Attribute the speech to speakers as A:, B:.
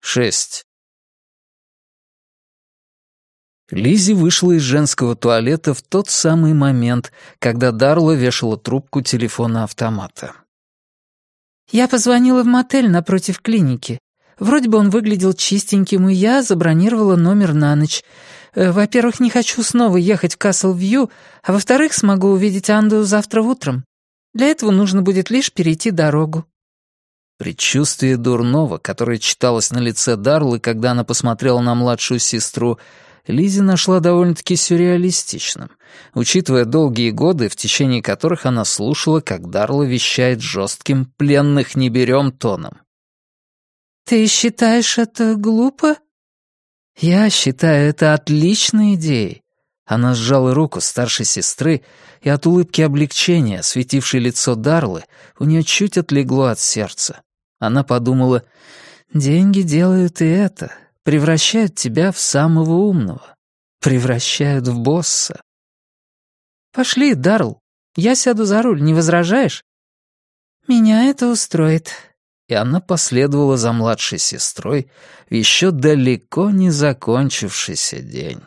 A: Шесть. Лизи вышла из женского туалета в тот самый момент, когда Дарла вешала трубку телефона автомата.
B: «Я позвонила в мотель напротив клиники. Вроде бы он выглядел чистеньким, и я забронировала номер на ночь. Э, во-первых, не хочу снова ехать в Касл-Вью, а во-вторых, смогу увидеть Анду завтра утром. Для этого нужно будет лишь перейти дорогу».
A: Предчувствие дурного, которое читалось на лице Дарлы, когда она посмотрела на младшую сестру, Лизи нашла довольно-таки сюрреалистичным, учитывая долгие годы, в течение которых она слушала, как Дарла вещает жестким «пленных не берем» тоном.
B: «Ты считаешь это глупо?»
A: «Я считаю это отличной идеей». Она сжала руку старшей сестры, и от улыбки облегчения, осветившей лицо Дарлы, у нее чуть отлегло от сердца. Она подумала, «Деньги делают и это, превращают тебя в самого умного, превращают в босса». «Пошли, Дарл, я сяду за руль, не возражаешь?»
B: «Меня это устроит»,
A: и она последовала за младшей сестрой в еще далеко не закончившийся день.